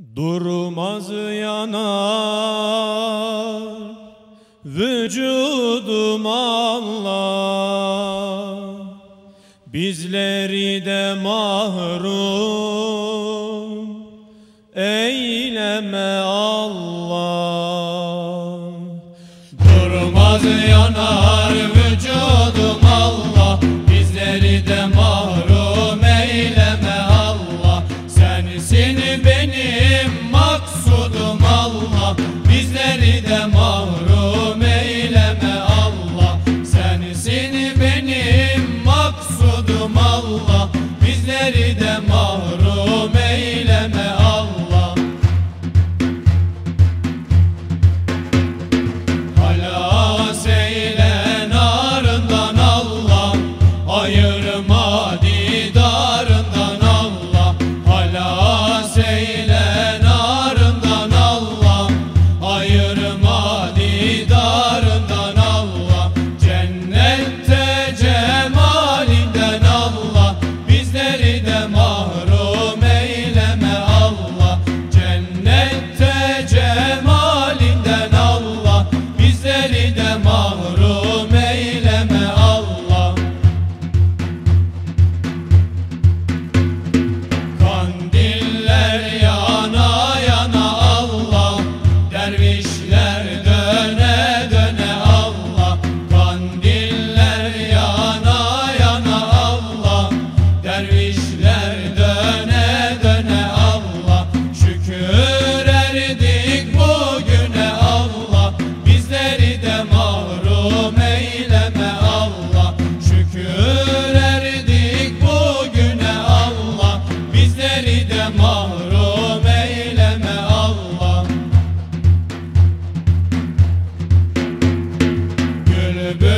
Durmaz yanar vücudum Allah Bizleri de mahrum eyleme Allah. Durmaz yanar vücudum bizleri de mal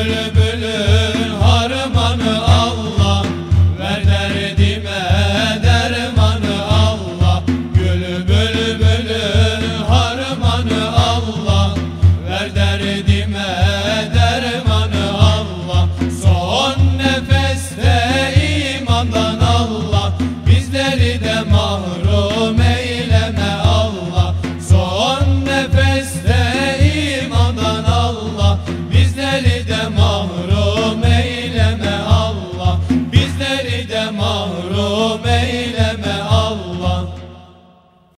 le mahrum